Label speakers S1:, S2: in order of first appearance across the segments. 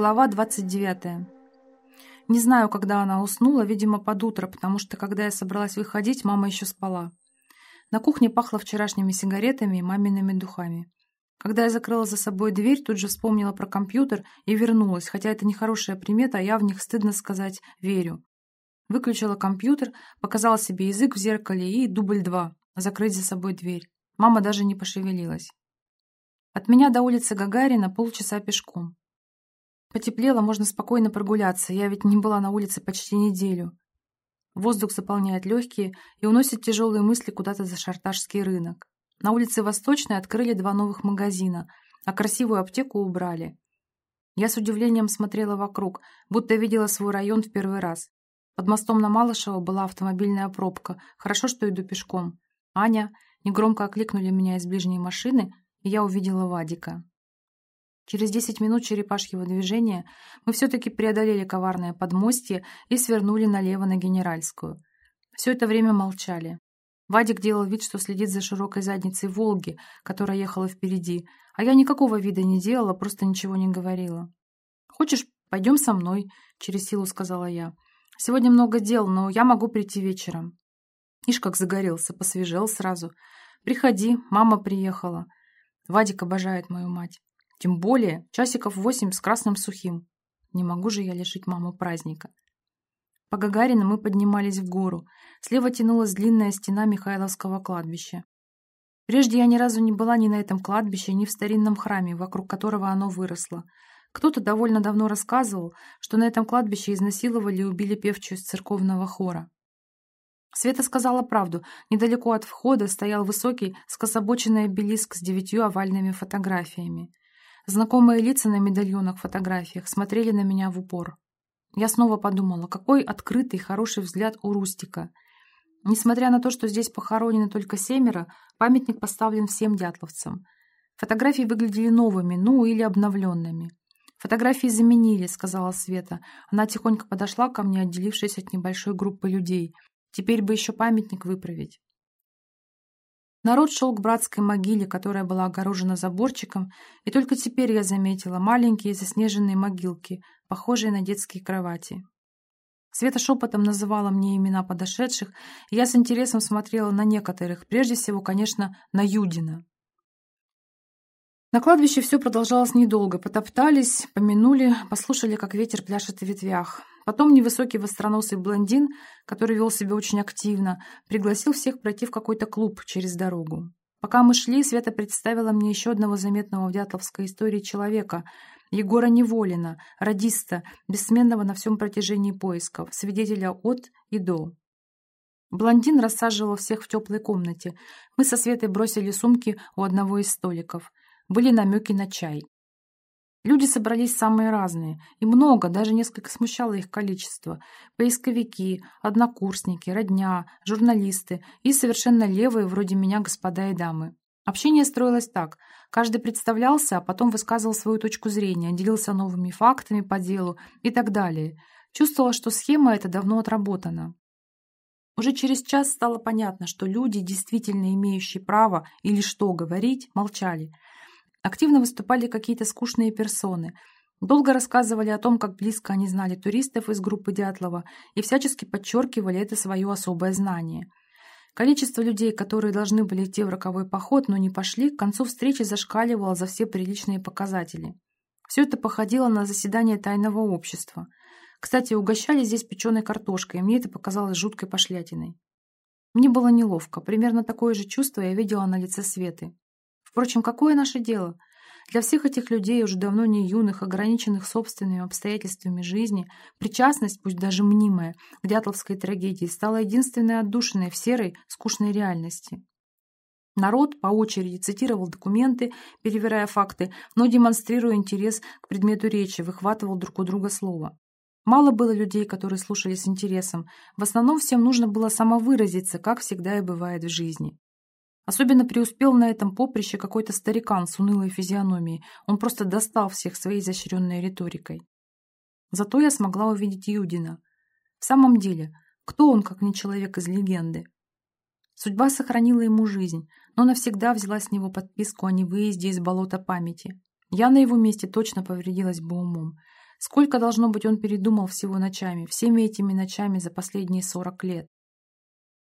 S1: Глава 29. Не знаю, когда она уснула, видимо, под утро, потому что, когда я собралась выходить, мама еще спала. На кухне пахло вчерашними сигаретами и мамиными духами. Когда я закрыла за собой дверь, тут же вспомнила про компьютер и вернулась, хотя это не хорошая примета, а я в них, стыдно сказать, верю. Выключила компьютер, показала себе язык в зеркале и дубль два, закрыть за собой дверь. Мама даже не пошевелилась. От меня до улицы Гагарина полчаса пешком. Потеплело, можно спокойно прогуляться, я ведь не была на улице почти неделю. Воздух заполняет легкие и уносит тяжелые мысли куда-то за шарташский рынок. На улице Восточной открыли два новых магазина, а красивую аптеку убрали. Я с удивлением смотрела вокруг, будто видела свой район в первый раз. Под мостом на Малышево была автомобильная пробка. Хорошо, что иду пешком. Аня негромко окликнули меня из ближней машины, и я увидела Вадика. Через десять минут черепашьего движения мы все-таки преодолели коварное подмостье и свернули налево на Генеральскую. Все это время молчали. Вадик делал вид, что следит за широкой задницей «Волги», которая ехала впереди, а я никакого вида не делала, просто ничего не говорила. «Хочешь, пойдем со мной?» — через силу сказала я. «Сегодня много дел, но я могу прийти вечером». Ишь, как загорелся, посвежел сразу. «Приходи, мама приехала». Вадик обожает мою мать. Тем более часиков восемь с красным сухим. Не могу же я лишить маму праздника. По Гагарина мы поднимались в гору. Слева тянулась длинная стена Михайловского кладбища. Прежде я ни разу не была ни на этом кладбище, ни в старинном храме, вокруг которого оно выросло. Кто-то довольно давно рассказывал, что на этом кладбище изнасиловали и убили певчую из церковного хора. Света сказала правду. Недалеко от входа стоял высокий, скособоченный обелиск с девятью овальными фотографиями. Знакомые лица на медальонах-фотографиях смотрели на меня в упор. Я снова подумала, какой открытый, хороший взгляд у Рустика. Несмотря на то, что здесь похоронены только семеро, памятник поставлен всем дятловцам. Фотографии выглядели новыми, ну или обновленными. «Фотографии заменили», — сказала Света. Она тихонько подошла ко мне, отделившись от небольшой группы людей. «Теперь бы еще памятник выправить». Народ шел к братской могиле, которая была огорожена заборчиком, и только теперь я заметила маленькие заснеженные могилки, похожие на детские кровати. Света шепотом называла мне имена подошедших, и я с интересом смотрела на некоторых, прежде всего, конечно, на Юдина. На кладбище все продолжалось недолго. Потоптались, помянули, послушали, как ветер пляшет в ветвях. Потом невысокий востроносый блондин, который вел себя очень активно, пригласил всех пройти в какой-то клуб через дорогу. Пока мы шли, Света представила мне еще одного заметного в дятловской истории человека — Егора Неволина, радиста, бессменного на всем протяжении поисков, свидетеля от и до. Блондин рассаживал всех в теплой комнате. Мы со Светой бросили сумки у одного из столиков. Были намеки на чай. Люди собрались самые разные, и много, даже несколько смущало их количество. Поисковики, однокурсники, родня, журналисты и совершенно левые, вроде меня, господа и дамы. Общение строилось так. Каждый представлялся, а потом высказывал свою точку зрения, делился новыми фактами по делу и так далее. Чувствовала, что схема эта давно отработана. Уже через час стало понятно, что люди, действительно имеющие право или что говорить, молчали – Активно выступали какие-то скучные персоны. Долго рассказывали о том, как близко они знали туристов из группы Дятлова и всячески подчеркивали это свое особое знание. Количество людей, которые должны были идти в роковой поход, но не пошли, к концу встречи зашкаливало за все приличные показатели. Все это походило на заседание тайного общества. Кстати, угощали здесь печеной картошкой, и мне это показалось жуткой пошлятиной. Мне было неловко. Примерно такое же чувство я видела на лице Светы. Впрочем, какое наше дело? Для всех этих людей, уже давно не юных, ограниченных собственными обстоятельствами жизни, причастность, пусть даже мнимая, к дятловской трагедии стала единственной отдушиной в серой, скучной реальности. Народ по очереди цитировал документы, перевирая факты, но демонстрируя интерес к предмету речи, выхватывал друг у друга слово. Мало было людей, которые слушали с интересом. В основном всем нужно было самовыразиться, как всегда и бывает в жизни. Особенно преуспел на этом поприще какой-то старикан с унылой физиономией. Он просто достал всех своей изощренной риторикой. Зато я смогла увидеть Юдина. В самом деле, кто он, как не человек из легенды? Судьба сохранила ему жизнь, но навсегда взяла с него подписку о невыезде из болота памяти. Я на его месте точно повредилась бы умом. Сколько, должно быть, он передумал всего ночами, всеми этими ночами за последние сорок лет.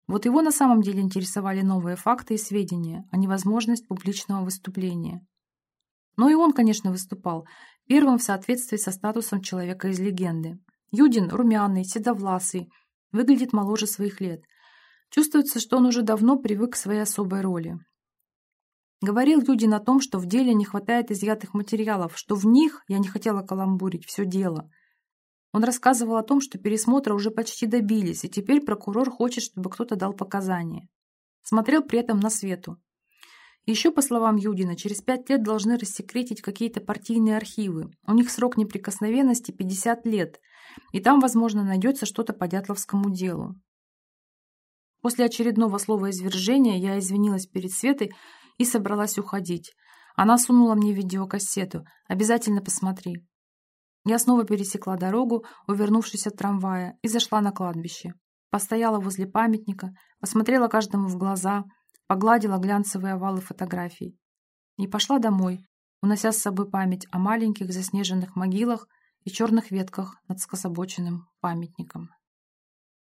S1: Вот его на самом деле интересовали новые факты и сведения, а не возможность публичного выступления. Но и он, конечно, выступал, первым в соответствии со статусом человека из легенды. Юдин румяный, седовласый, выглядит моложе своих лет. Чувствуется, что он уже давно привык к своей особой роли. Говорил Юдин о том, что в деле не хватает изъятых материалов, что в них, я не хотела каламбурить, все дело. Он рассказывал о том, что пересмотра уже почти добились, и теперь прокурор хочет, чтобы кто-то дал показания. Смотрел при этом на Свету. Еще, по словам Юдина, через пять лет должны рассекретить какие-то партийные архивы. У них срок неприкосновенности 50 лет, и там, возможно, найдется что-то по Дятловскому делу. После очередного слова извержения я извинилась перед Светой и собралась уходить. Она сунула мне видеокассету. «Обязательно посмотри». Я снова пересекла дорогу, увернувшись от трамвая, и зашла на кладбище. Постояла возле памятника, посмотрела каждому в глаза, погладила глянцевые овалы фотографий. И пошла домой, унося с собой память о маленьких заснеженных могилах и черных ветках над скособоченным памятником.